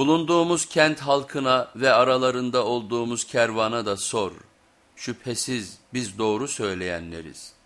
Bulunduğumuz kent halkına ve aralarında olduğumuz kervana da sor. Şüphesiz biz doğru söyleyenleriz.''